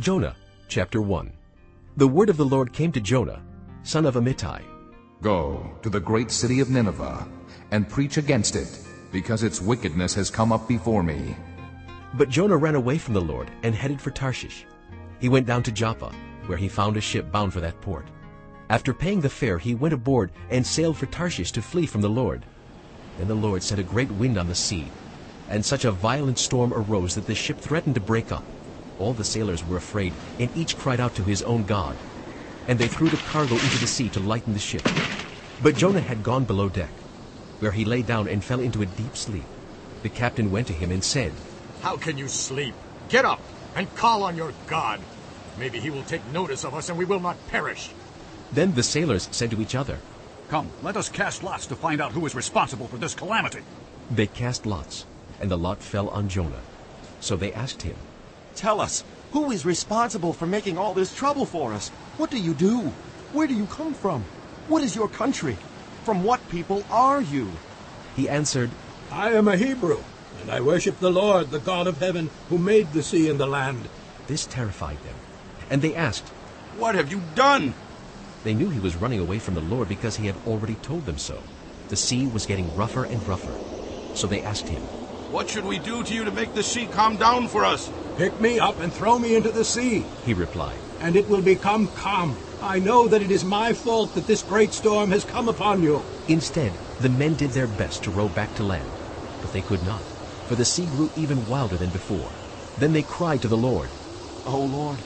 Jonah chapter 1 The word of the Lord came to Jonah, son of Amittai. Go to the great city of Nineveh and preach against it, because its wickedness has come up before me. But Jonah ran away from the Lord and headed for Tarshish. He went down to Joppa, where he found a ship bound for that port. After paying the fare, he went aboard and sailed for Tarshish to flee from the Lord. Then the Lord set a great wind on the sea, and such a violent storm arose that the ship threatened to break up. All the sailors were afraid, and each cried out to his own God. And they threw the cargo into the sea to lighten the ship. But Jonah had gone below deck, where he lay down and fell into a deep sleep. The captain went to him and said, How can you sleep? Get up and call on your God. Maybe he will take notice of us and we will not perish. Then the sailors said to each other, Come, let us cast lots to find out who is responsible for this calamity. They cast lots, and the lot fell on Jonah. So they asked him, Tell us, who is responsible for making all this trouble for us? What do you do? Where do you come from? What is your country? From what people are you? He answered, I am a Hebrew, and I worship the Lord, the God of heaven, who made the sea and the land. This terrified them. And they asked, What have you done? They knew he was running away from the Lord because he had already told them so. The sea was getting rougher and rougher. So they asked him, What should we do to you to make the sea calm down for us? Pick me up and throw me into the sea, He replied, and it will become calm. I know that it is my fault that this great storm has come upon you. Instead, the men did their best to row back to land, but they could not, for the sea grew even wilder than before. Then they cried to the Lord, O Lord,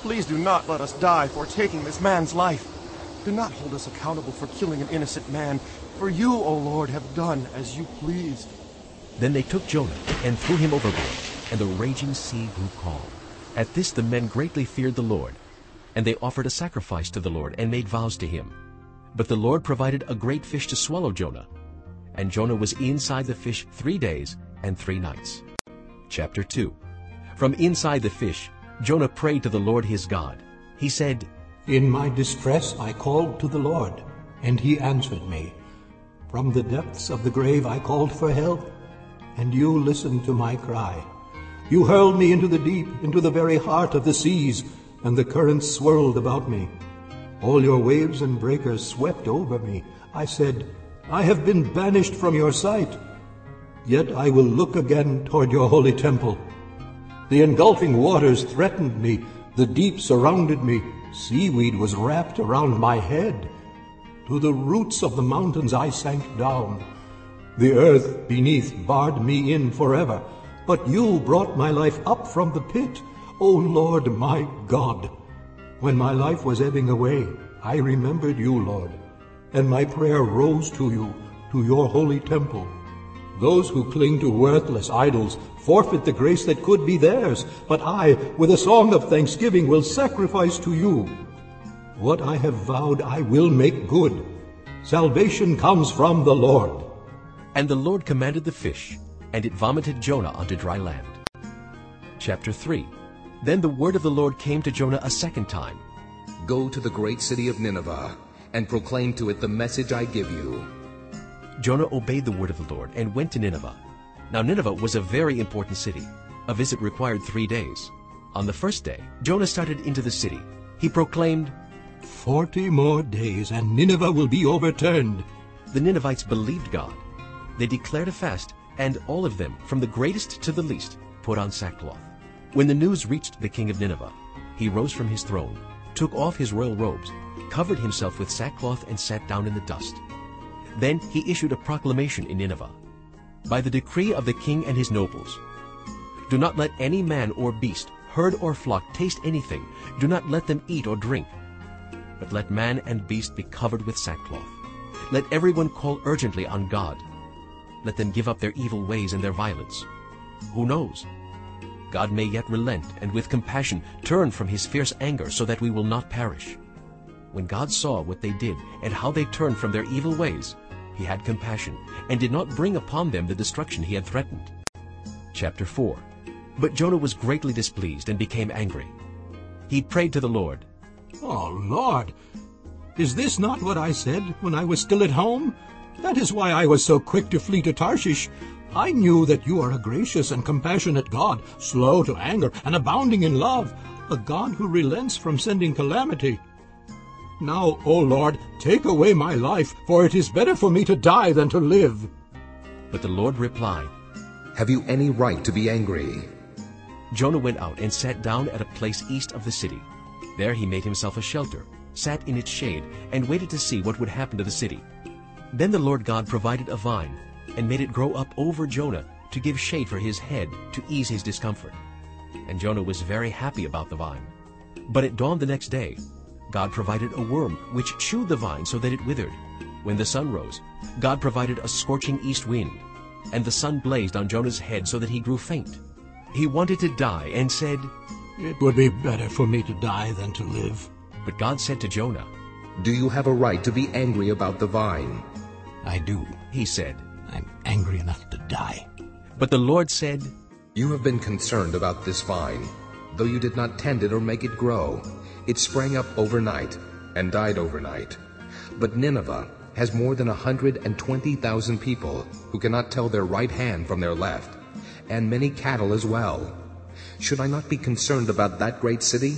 please do not let us die for taking this man's life. Do not hold us accountable for killing an innocent man, for you, O Lord, have done as you pleased. Then they took Jonah and threw him overboard, and the raging sea grew calm. At this the men greatly feared the Lord, and they offered a sacrifice to the Lord and made vows to him. But the Lord provided a great fish to swallow Jonah, and Jonah was inside the fish three days and three nights. Chapter 2 From inside the fish, Jonah prayed to the Lord his God. He said, In my distress I called to the Lord, and he answered me. From the depths of the grave I called for help, and you listened to my cry. You hurled me into the deep, into the very heart of the seas, and the currents swirled about me. All your waves and breakers swept over me. I said, I have been banished from your sight. Yet I will look again toward your holy temple. The engulfing waters threatened me. The deep surrounded me. Seaweed was wrapped around my head. To the roots of the mountains I sank down. The earth beneath barred me in forever. But you brought my life up from the pit, O Lord my God. When my life was ebbing away, I remembered you, Lord, and my prayer rose to you, to your holy temple. Those who cling to worthless idols forfeit the grace that could be theirs, but I, with a song of thanksgiving, will sacrifice to you. What I have vowed I will make good. Salvation comes from the Lord. And the Lord commanded the fish, and it vomited Jonah onto dry land. Chapter 3 Then the word of the Lord came to Jonah a second time. Go to the great city of Nineveh and proclaim to it the message I give you. Jonah obeyed the word of the Lord and went to Nineveh. Now Nineveh was a very important city. A visit required three days. On the first day, Jonah started into the city. He proclaimed, Forty more days, and Nineveh will be overturned. The Ninevites believed God. They declared a fast, and all of them, from the greatest to the least, put on sackcloth. When the news reached the king of Nineveh, he rose from his throne, took off his royal robes, covered himself with sackcloth, and sat down in the dust. Then he issued a proclamation in Nineveh. By the decree of the king and his nobles, do not let any man or beast, herd or flock taste anything. Do not let them eat or drink. But let man and beast be covered with sackcloth. Let everyone call urgently on God. Let them give up their evil ways and their violence. Who knows? God may yet relent and with compassion turn from his fierce anger so that we will not perish. When God saw what they did and how they turned from their evil ways, he had compassion and did not bring upon them the destruction he had threatened. Chapter 4 But Jonah was greatly displeased and became angry. He prayed to the Lord, Oh, Lord, is this not what I said when I was still at home? That is why I was so quick to flee to Tarshish. I knew that you are a gracious and compassionate God, slow to anger and abounding in love. a God who relents from sending calamity. Now, O Lord, take away my life, for it is better for me to die than to live. But the Lord replied, Have you any right to be angry? Jonah went out and sat down at a place east of the city. There he made himself a shelter, sat in its shade, and waited to see what would happen to the city. Then the Lord God provided a vine, and made it grow up over Jonah to give shade for his head to ease his discomfort. And Jonah was very happy about the vine. But at dawn the next day, God provided a worm which chewed the vine so that it withered. When the sun rose, God provided a scorching east wind, and the sun blazed on Jonah's head so that he grew faint. He wanted to die and said, It would be better for me to die than to live. But God said to Jonah, Do you have a right to be angry about the vine? I do. He said, I'm angry enough to die. But the Lord said, You have been concerned about this vine, though you did not tend it or make it grow. It sprang up overnight and died overnight. But Nineveh has more than a hundred and twenty thousand people who cannot tell their right hand from their left, and many cattle as well. Should I not be concerned about that great city?